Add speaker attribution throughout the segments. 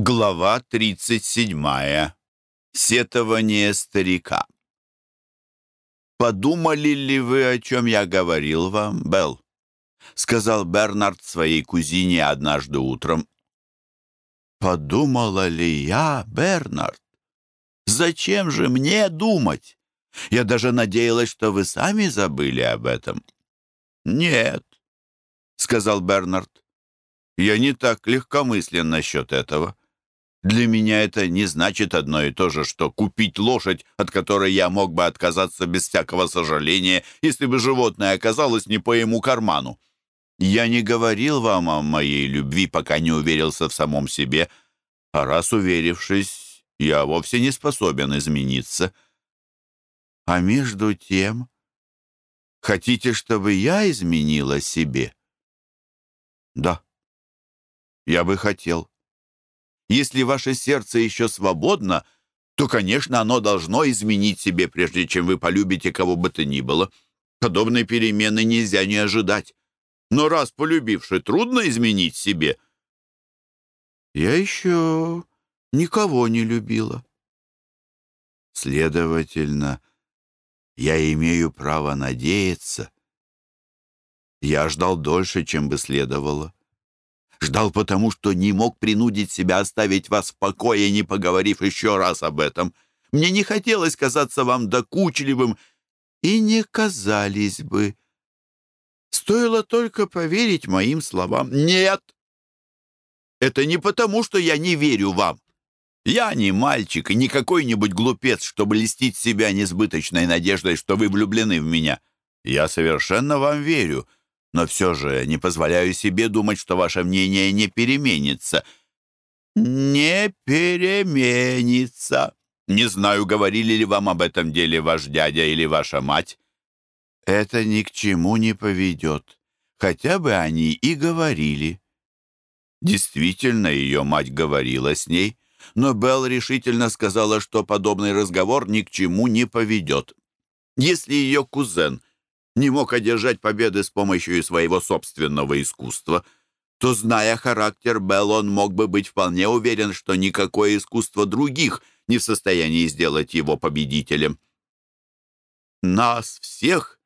Speaker 1: Глава 37. Сетование старика. «Подумали ли вы, о чем я говорил вам, Белл?» — сказал Бернард своей кузине однажды утром. «Подумала ли я, Бернард? Зачем же мне думать? Я даже надеялась, что вы сами забыли об этом». «Нет», — сказал Бернард. «Я не так легкомыслен насчет этого». Для меня это не значит одно и то же, что купить лошадь, от которой я мог бы отказаться без всякого сожаления, если бы животное оказалось не по ему карману. Я не говорил вам о моей любви, пока не уверился в самом себе, а раз уверившись, я вовсе не способен измениться. А между тем, хотите, чтобы я изменила себе? Да, я бы хотел. Если ваше сердце еще свободно, то, конечно, оно должно изменить себе, прежде чем вы полюбите кого бы то ни было. Подобной перемены нельзя не ожидать. Но раз полюбивши, трудно изменить себе. Я еще никого не любила. Следовательно, я имею право надеяться. Я ждал дольше, чем бы следовало. Ждал потому, что не мог принудить себя оставить вас в покое, не поговорив еще раз об этом. Мне не хотелось казаться вам докучливым, и не казались бы. Стоило только поверить моим словам. Нет! Это не потому, что я не верю вам. Я не мальчик и не какой-нибудь глупец, чтобы листить себя несбыточной надеждой, что вы влюблены в меня. Я совершенно вам верю, но все же не позволяю себе думать, что ваше мнение не переменится». «Не переменится. Не знаю, говорили ли вам об этом деле ваш дядя или ваша мать». «Это ни к чему не поведет. Хотя бы они и говорили». Действительно, ее мать говорила с ней, но Белл решительно сказала, что подобный разговор ни к чему не поведет. Если ее кузен не мог одержать победы с помощью своего собственного искусства, то, зная характер Белл, он мог бы быть вполне уверен, что никакое искусство других не в состоянии сделать его победителем. Нас всех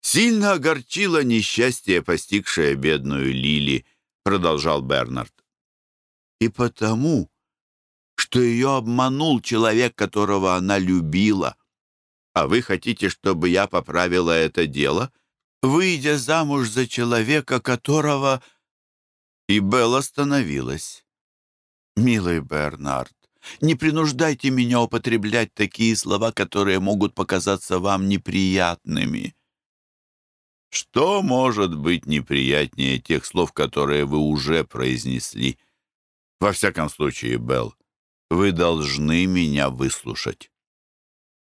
Speaker 1: сильно огорчило несчастье, постигшее бедную Лили, продолжал Бернард. И потому, что ее обманул человек, которого она любила — а вы хотите, чтобы я поправила это дело, выйдя замуж за человека, которого...» И Белла остановилась. «Милый Бернард, не принуждайте меня употреблять такие слова, которые могут показаться вам неприятными». «Что может быть неприятнее тех слов, которые вы уже произнесли? Во всяком случае, Белл, вы должны меня выслушать»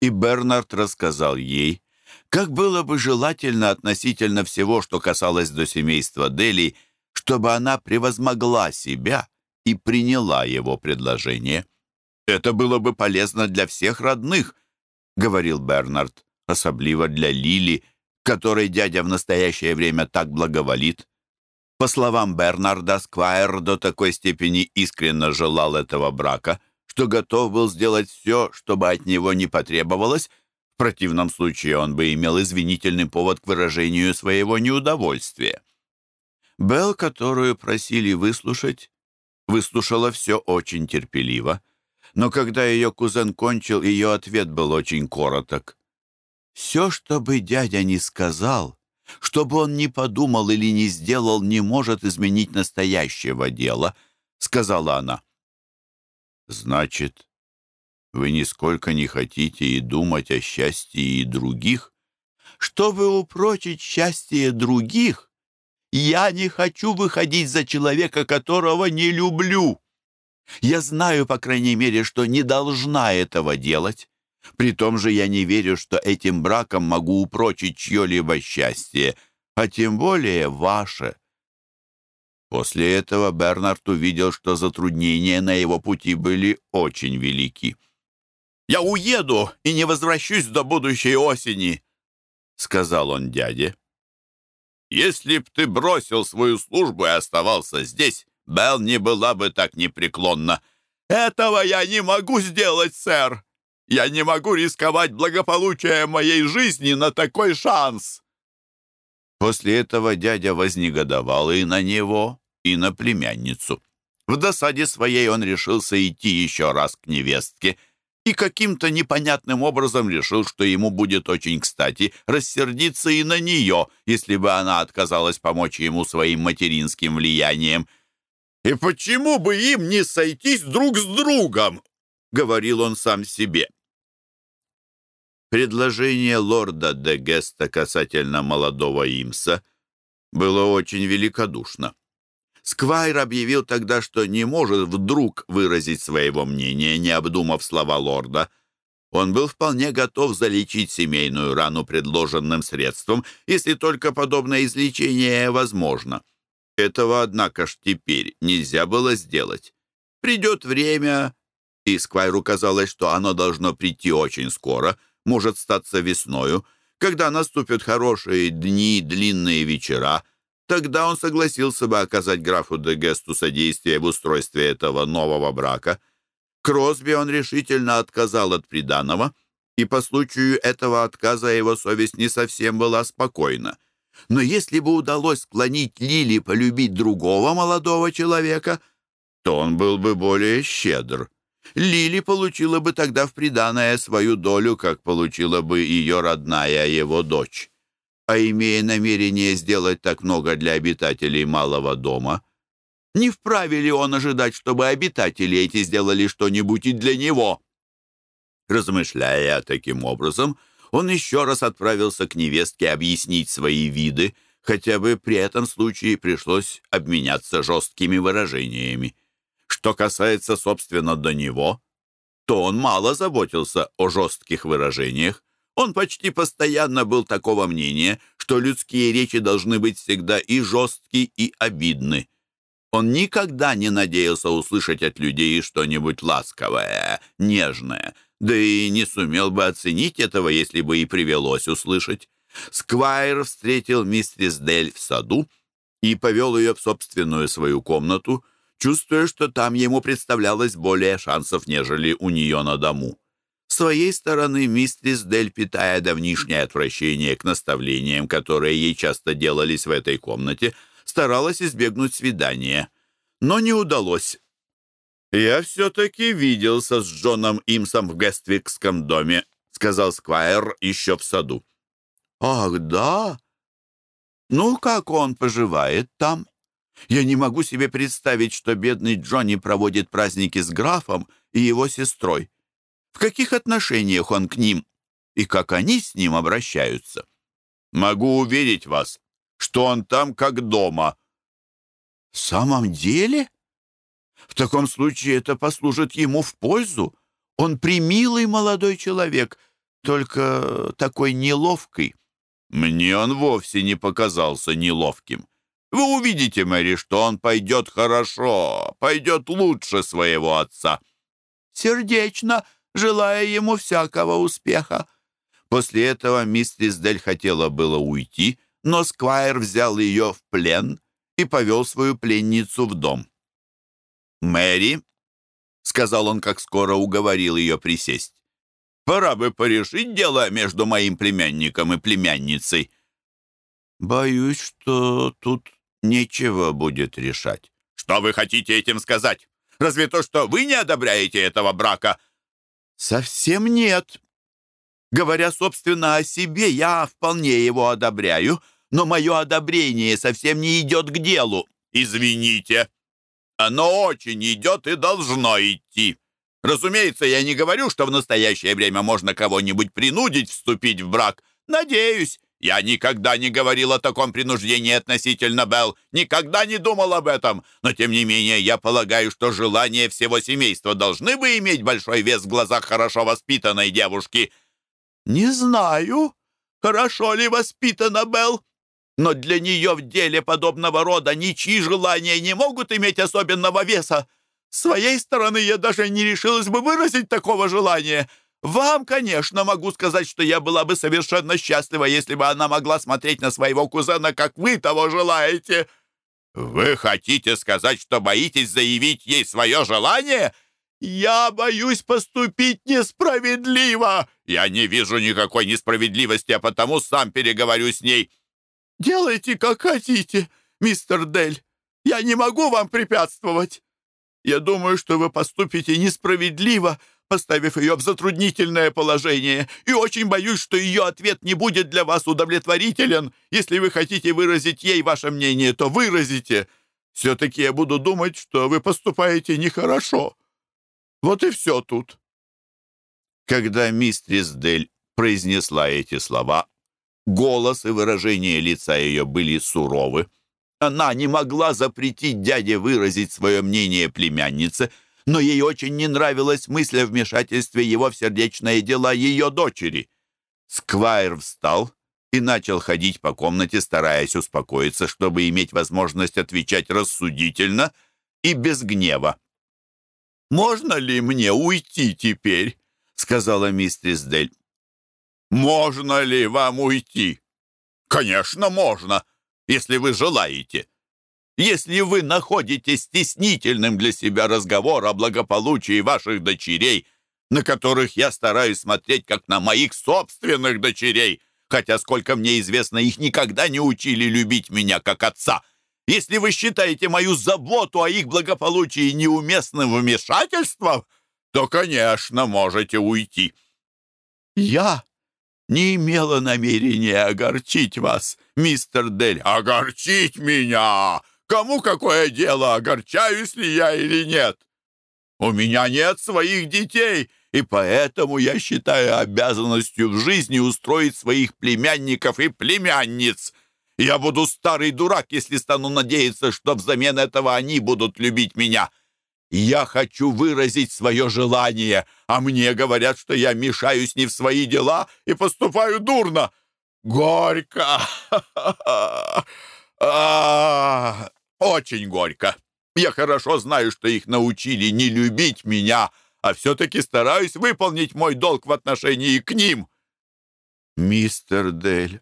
Speaker 1: и Бернард рассказал ей, как было бы желательно относительно всего, что касалось до семейства Дели, чтобы она превозмогла себя и приняла его предложение. «Это было бы полезно для всех родных», — говорил Бернард, особливо для Лили, которой дядя в настоящее время так благоволит. По словам Бернарда, Сквайр до такой степени искренне желал этого брака — что готов был сделать все, чтобы от него не потребовалось, в противном случае он бы имел извинительный повод к выражению своего неудовольствия. Белл, которую просили выслушать, выслушала все очень терпеливо, но когда ее кузен кончил, ее ответ был очень короток. «Все, что бы дядя не сказал, чтобы он не подумал или не сделал, не может изменить настоящего дела», — сказала она. Значит, вы нисколько не хотите и думать о счастье и других? Чтобы упрочить счастье других, я не хочу выходить за человека, которого не люблю. Я знаю, по крайней мере, что не должна этого делать. При том же я не верю, что этим браком могу упрочить чье-либо счастье, а тем более ваше. После этого Бернард увидел, что затруднения на его пути были очень велики. «Я уеду и не возвращусь до будущей осени», — сказал он дяде. «Если б ты бросил свою службу и оставался здесь, Белл не была бы так непреклонна. «Этого я не могу сделать, сэр! Я не могу рисковать благополучием моей жизни на такой шанс!» После этого дядя вознегодовал и на него, и на племянницу. В досаде своей он решился идти еще раз к невестке и каким-то непонятным образом решил, что ему будет очень кстати рассердиться и на нее, если бы она отказалась помочь ему своим материнским влиянием. «И почему бы им не сойтись друг с другом?» — говорил он сам себе. Предложение лорда де Геста касательно молодого Имса было очень великодушно. Сквайр объявил тогда, что не может вдруг выразить своего мнения, не обдумав слова лорда. Он был вполне готов залечить семейную рану предложенным средством, если только подобное излечение возможно. Этого, однако ж, теперь нельзя было сделать. Придет время, и Сквайру казалось, что оно должно прийти очень скоро, может статься весною, когда наступят хорошие дни, длинные вечера — Тогда он согласился бы оказать графу де Гесту содействие в устройстве этого нового брака. Кросби он решительно отказал от приданого, и по случаю этого отказа его совесть не совсем была спокойна. Но если бы удалось склонить Лили полюбить другого молодого человека, то он был бы более щедр. Лили получила бы тогда в приданое свою долю, как получила бы ее родная его дочь а имея намерение сделать так много для обитателей малого дома, не вправе ли он ожидать, чтобы обитатели эти сделали что-нибудь и для него? Размышляя таким образом, он еще раз отправился к невестке объяснить свои виды, хотя бы при этом случае пришлось обменяться жесткими выражениями. Что касается, собственно, до него, то он мало заботился о жестких выражениях. Он почти постоянно был такого мнения, что людские речи должны быть всегда и жесткие, и обидны. Он никогда не надеялся услышать от людей что-нибудь ласковое, нежное, да и не сумел бы оценить этого, если бы и привелось услышать. Сквайр встретил мистерис Дель в саду и повел ее в собственную свою комнату, чувствуя, что там ему представлялось более шансов, нежели у нее на дому. С своей стороны, мистерис Дель, питая давнишнее отвращение к наставлениям, которые ей часто делались в этой комнате, старалась избегнуть свидания. Но не удалось. «Я все-таки виделся с Джоном Имсом в Гествикском доме», сказал Сквайр еще в саду. «Ах, да? Ну, как он поживает там? Я не могу себе представить, что бедный Джонни проводит праздники с графом и его сестрой в каких отношениях он к ним и как они с ним обращаются. Могу уверить вас, что он там как дома. В самом деле? В таком случае это послужит ему в пользу. Он примилый молодой человек, только такой неловкий. Мне он вовсе не показался неловким. Вы увидите, Мэри, что он пойдет хорошо, пойдет лучше своего отца. Сердечно, желая ему всякого успеха. После этого мистерис Дель хотела было уйти, но Сквайр взял ее в плен и повел свою пленницу в дом. «Мэри», — сказал он, как скоро уговорил ее присесть, «пора бы порешить дело между моим племянником и племянницей». «Боюсь, что тут нечего будет решать». «Что вы хотите этим сказать? Разве то, что вы не одобряете этого брака, «Совсем нет. Говоря, собственно, о себе, я вполне его одобряю, но мое одобрение совсем не идет к делу. Извините. Оно очень идет и должно идти. Разумеется, я не говорю, что в настоящее время можно кого-нибудь принудить вступить в брак. Надеюсь, я никогда не говорил о таком принуждении относительно Белл, никогда не думал об этом. Но, тем не менее, я полагаю, что желания всего семейства должны бы иметь большой вес в глазах хорошо воспитанной девушки. Не знаю, хорошо ли воспитана Белл, но для нее в деле подобного рода ничьи желания не могут иметь особенного веса. С своей стороны я даже не решилась бы выразить такого желания — вам, конечно, могу сказать, что я была бы совершенно счастлива, если бы она могла смотреть на своего кузена, как вы того желаете. Вы хотите сказать, что боитесь заявить ей свое желание? Я боюсь поступить несправедливо. Я не вижу никакой несправедливости, а потому сам переговорю с ней. Делайте, как хотите, мистер Дель. Я не могу вам препятствовать. Я думаю, что вы поступите несправедливо, поставив ее в затруднительное положение, и очень боюсь, что ее ответ не будет для вас удовлетворителен. Если вы хотите выразить ей ваше мнение, то выразите. Все-таки я буду думать, что вы поступаете нехорошо. Вот и все тут». Когда мистрис Дель произнесла эти слова, голос и выражение лица ее были суровы. Она не могла запретить дяде выразить свое мнение племяннице, но ей очень не нравилась мысль о вмешательстве его в сердечные дела ее дочери. Сквайр встал и начал ходить по комнате, стараясь успокоиться, чтобы иметь возможность отвечать рассудительно и без гнева. «Можно ли мне уйти теперь?» — сказала мистерис Дель. «Можно ли вам уйти?» «Конечно, можно, если вы желаете. Если вы находите стеснительным для себя разговор о благополучии ваших дочерей, на которых я стараюсь смотреть как на моих собственных дочерей, хотя, сколько мне известно, их никогда не учили любить меня как отца, если вы считаете мою заботу о их благополучии неуместным вмешательством, то, конечно, можете уйти. Я не имела намерения огорчить вас, мистер Дель. Огорчить меня? Кому какое дело, огорчаюсь ли я или нет? У меня нет своих детей, и поэтому я считаю обязанностью в жизни устроить своих племянников и племянниц — я буду старый дурак, если стану надеяться, что взамен этого они будут любить меня. Я хочу выразить свое желание, а мне говорят, что я мешаюсь не в свои дела и поступаю дурно. Горько! А, очень горько. Я хорошо знаю, что их научили не любить меня, а все-таки стараюсь выполнить мой долг в отношении к ним. Мистер Дель,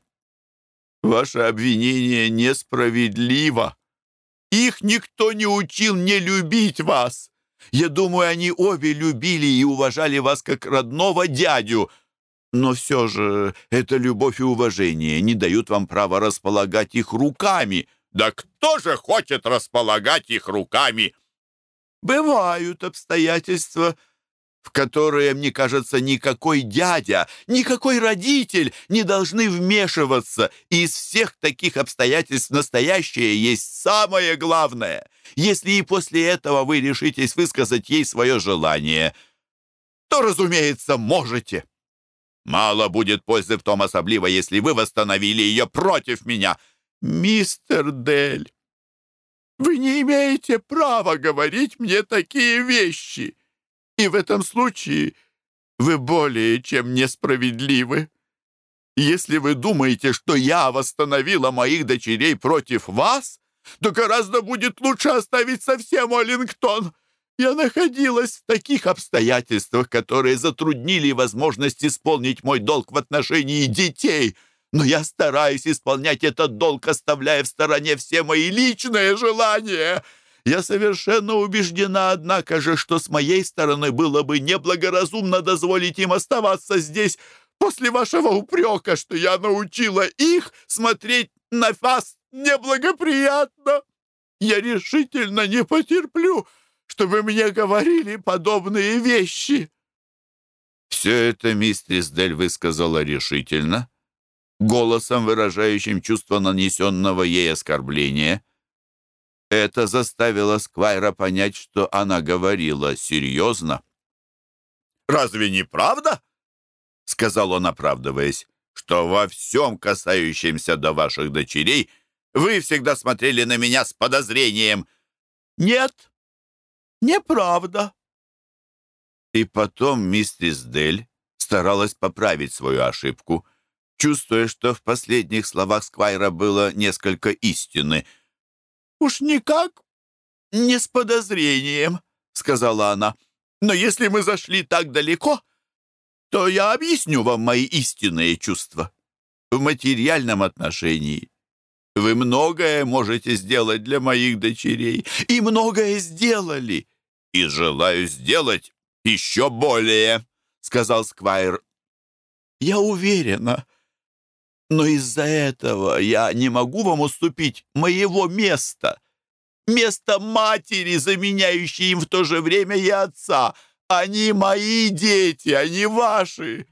Speaker 1: Ваше обвинение несправедливо. Их никто не учил не любить вас. Я думаю, они обе любили и уважали вас как родного дядю. Но все же эта любовь и уважение не дают вам права располагать их руками. Да кто же хочет располагать их руками? Бывают обстоятельства, в которые, мне кажется, никакой дядя, никакой родитель не должны вмешиваться. И из всех таких обстоятельств настоящее есть самое главное. Если и после этого вы решитесь высказать ей свое желание, то, разумеется, можете. Мало будет пользы в том особливо, если вы восстановили ее против меня. Мистер Дель, вы не имеете права говорить мне такие вещи. И в этом случае вы более чем несправедливы. Если вы думаете, что я восстановила моих дочерей против вас, то гораздо будет лучше оставить совсем Оллингтон. Я находилась в таких обстоятельствах, которые затруднили возможность исполнить мой долг в отношении детей, но я стараюсь исполнять этот долг, оставляя в стороне все мои личные желания. Я совершенно убеждена, однако же, что с моей стороны было бы неблагоразумно дозволить им оставаться здесь после вашего упрека, что я научила их смотреть на вас неблагоприятно. Я решительно не потерплю, чтобы мне говорили подобные вещи». Все это мистерис Дель высказала решительно, голосом, выражающим чувство нанесенного ей оскорбления. Это заставило Сквайра понять, что она говорила серьезно. «Разве не правда?» — сказал он, оправдываясь, «что во всем, касающемся до ваших дочерей, вы всегда смотрели на меня с подозрением». «Нет, неправда». И потом миссис Дель старалась поправить свою ошибку, чувствуя, что в последних словах Сквайра было несколько истины — «Уж никак не с подозрением», — сказала она. «Но если мы зашли так далеко, то я объясню вам мои истинные чувства. В материальном отношении Вы многое можете сделать для моих дочерей, и многое сделали, и желаю сделать еще более», — сказал Сквайр. «Я уверена, но из-за этого я не могу вам уступить моего места, место матери, заменяющей им в то же время и отца. Они мои дети, они ваши».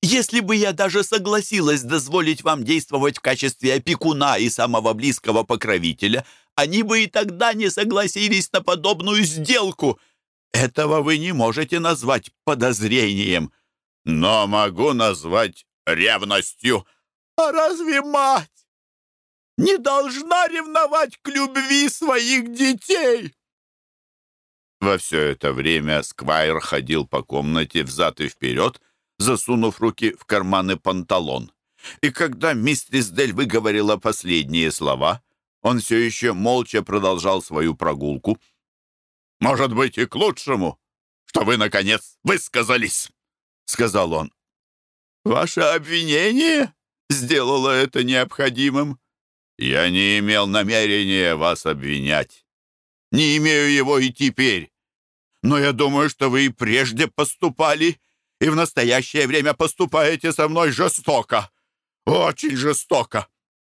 Speaker 1: Если бы я даже согласилась дозволить вам действовать в качестве опекуна и самого близкого покровителя, они бы и тогда не согласились на подобную сделку. Этого вы не можете назвать подозрением, но могу назвать ревностью. А разве мать не должна ревновать к любви своих детей? Во все это время Сквайр ходил по комнате взад и вперед, засунув руки в карманы панталон. И когда мистерис Дель выговорила последние слова, он все еще молча продолжал свою прогулку. «Может быть, и к лучшему, что вы, наконец, высказались», — сказал он. «Ваше обвинение сделало это необходимым. Я не имел намерения вас обвинять. Не имею его и теперь. Но я думаю, что вы и прежде поступали и в настоящее время поступаете со мной жестоко. Очень жестоко.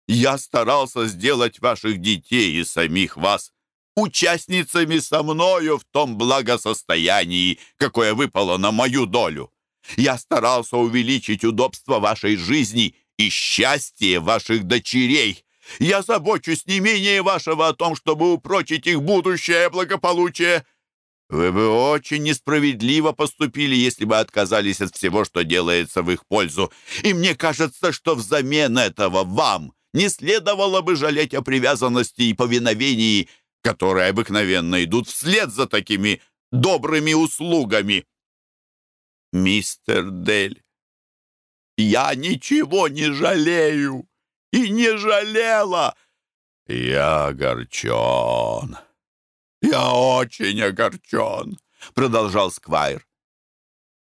Speaker 1: Я старался сделать ваших детей и самих вас участницами со мною в том благосостоянии, какое выпало на мою долю. Я старался увеличить удобство вашей жизни и счастье ваших дочерей. Я забочусь не менее вашего о том, чтобы упрочить их будущее благополучие. Вы бы очень несправедливо поступили, если бы отказались от всего, что делается в их пользу. И мне кажется, что взамен этого вам не следовало бы жалеть о привязанности и повиновении, которые обыкновенно идут вслед за такими добрыми услугами. Мистер Дель, я ничего не жалею и не жалела. Я огорчен. «Я очень огорчен», — продолжал Сквайр.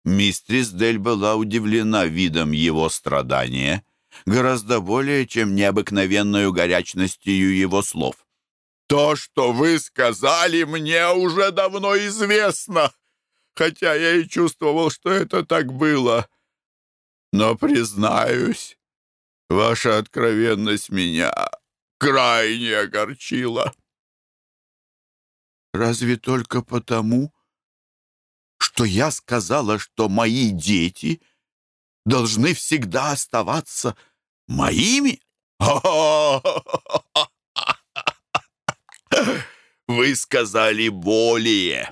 Speaker 1: Мистрис Дель была удивлена видом его страдания, гораздо более, чем необыкновенную горячностью его слов. «То, что вы сказали, мне уже давно известно, хотя я и чувствовал, что это так было. Но, признаюсь, ваша откровенность меня крайне огорчила». Разве только потому, что я сказала, что мои дети должны всегда оставаться моими? Вы сказали более.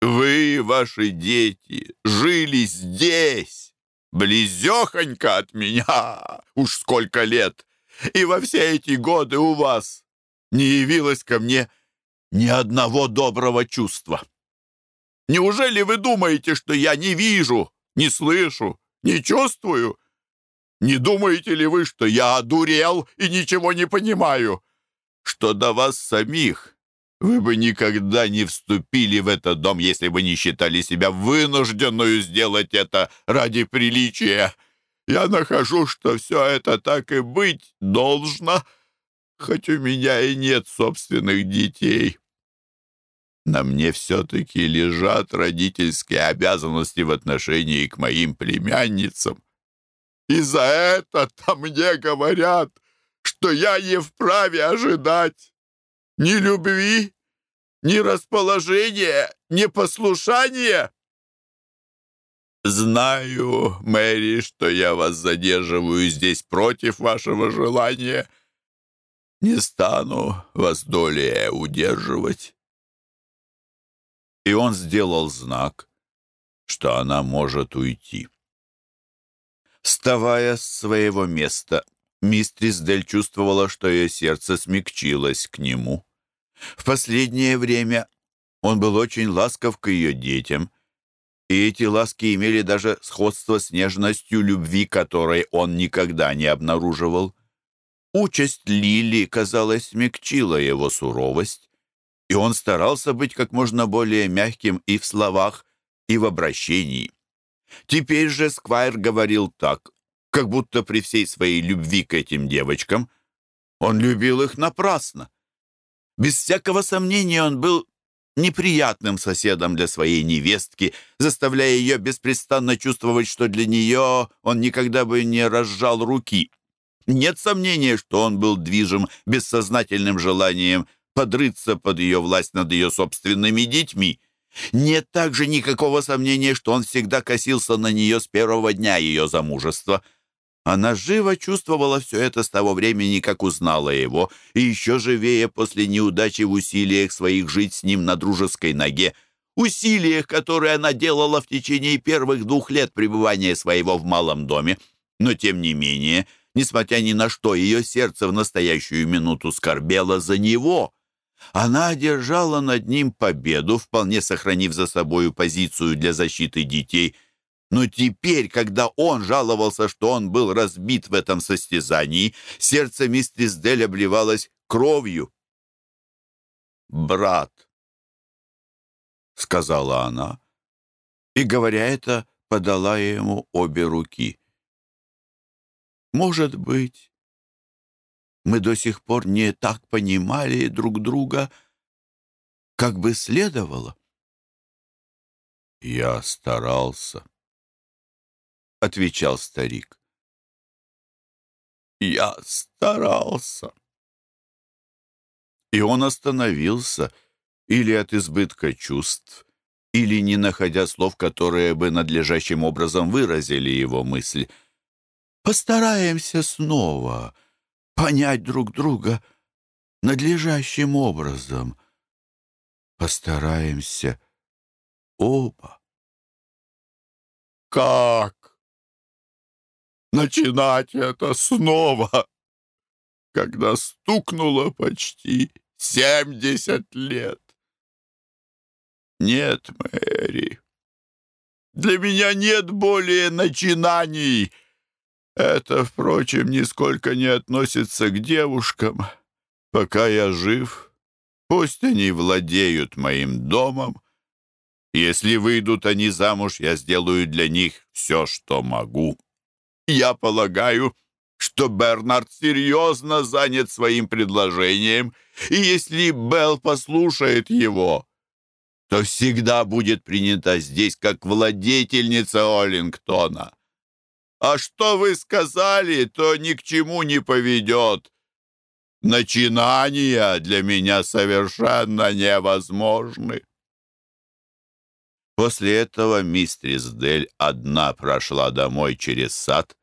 Speaker 1: Вы, ваши дети, жили здесь, близехонько от меня, уж сколько лет, и во все эти годы у вас не явилось ко мне ни одного доброго чувства. Неужели вы думаете, что я не вижу, не слышу, не чувствую? Не думаете ли вы, что я одурел и ничего не понимаю? Что до вас самих вы бы никогда не вступили в этот дом, если бы не считали себя вынужденную сделать это ради приличия. Я нахожу, что все это так и быть должно, хоть у меня и нет собственных детей. На мне все-таки лежат родительские обязанности в отношении к моим племянницам. И за это-то мне говорят, что я не вправе ожидать ни любви, ни расположения, ни послушания. Знаю, Мэри, что я вас задерживаю здесь против вашего желания. Не стану вас долее удерживать и он сделал знак, что она может уйти. Вставая с своего места, мистрис Дель чувствовала, что ее сердце смягчилось к нему. В последнее время он был очень ласков к ее детям, и эти ласки имели даже сходство с нежностью любви, которой он никогда не обнаруживал. Участь Лили, казалось, смягчила его суровость, и он старался быть как можно более мягким и в словах, и в обращении. Теперь же Сквайр говорил так, как будто при всей своей любви к этим девочкам Он любил их напрасно. Без всякого сомнения он был неприятным соседом для своей невестки, заставляя ее беспрестанно чувствовать, что для нее он никогда бы не разжал руки. Нет сомнения, что он был движим бессознательным желанием подрыться под ее власть над ее собственными детьми. Нет также никакого сомнения, что он всегда косился на нее с первого дня ее замужества. Она живо чувствовала все это с того времени, как узнала его, и еще живее после неудачи в усилиях своих жить с ним на дружеской ноге, усилиях, которые она делала в течение первых двух лет пребывания своего в малом доме. Но, тем не менее, несмотря ни на что, ее сердце в настоящую минуту скорбело за него. Она одержала над ним победу, вполне сохранив за собою позицию для защиты детей. Но теперь, когда он жаловался, что он был разбит в этом состязании, сердце мистерис Дель обливалось кровью. «Брат», — сказала она, и, говоря это, подала ему обе руки. «Может быть, мы до сих пор не так понимали друг друга, как бы следовало. «Я старался», — отвечал старик. «Я старался». И он остановился или от избытка чувств, или не находя слов, которые бы надлежащим образом выразили его мысль. «Постараемся снова», понять друг друга надлежащим образом. Постараемся оба.
Speaker 2: Как? Начинать это снова, когда стукнуло почти семьдесят лет? Нет, Мэри, для меня нет более начинаний — это, впрочем, нисколько не относится к девушкам. Пока я жив, пусть они владеют моим домом. Если выйдут они замуж, я сделаю для них все, что могу. Я полагаю, что Бернард серьезно занят своим предложением, и если Белл послушает его, то всегда будет принята здесь как владетельница Оллингтона. А что вы сказали, то ни к чему не поведет. Начинания для меня совершенно невозможны.
Speaker 1: После этого мистрис Дель одна прошла домой через сад.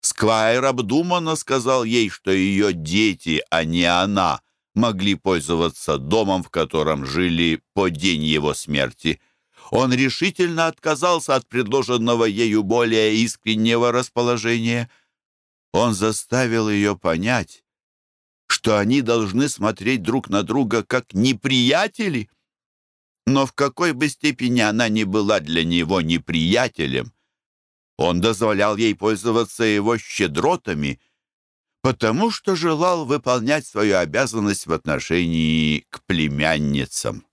Speaker 1: Сквайр обдуманно сказал ей, что ее дети, а не она, могли пользоваться домом, в котором жили по день его смерти — он решительно отказался от предложенного ею более искреннего расположения. Он заставил ее понять, что они должны смотреть друг на друга как неприятели. Но в какой бы степени она ни была для него неприятелем, он дозволял ей пользоваться его щедротами, потому что желал выполнять свою обязанность в отношении к племянницам.